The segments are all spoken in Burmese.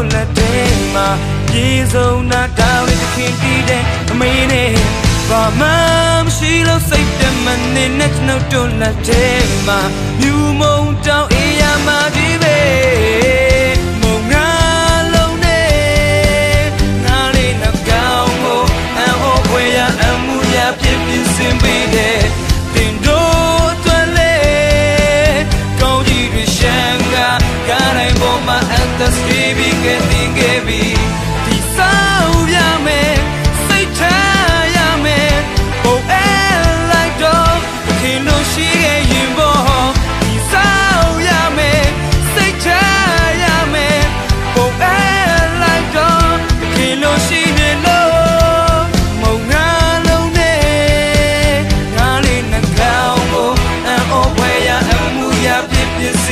တို့လက်ထဲမှာပြေဆုံးနာတောင်းတဲ့ခင်တီးတဲ့အမေနဲ့ဘာမှမရှိလို့စိတ်တမနေနဲ့ကျွန်တော်တို့လက်ထဲမှာမြူမုံတောင်းအေးရမှာဒီပဲ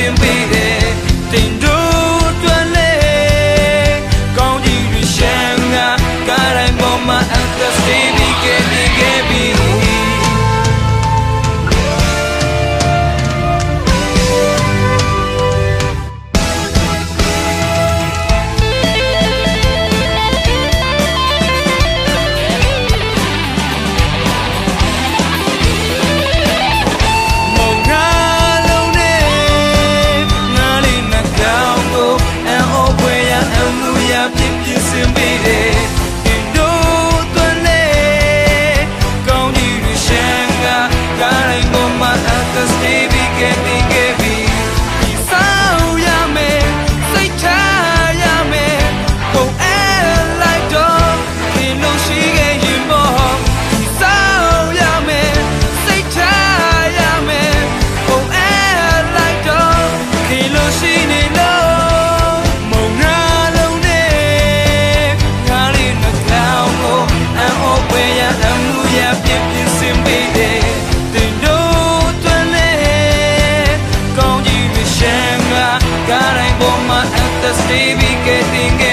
င်ပေးတဲ့တင်တို့ give me, give me. just stay be getting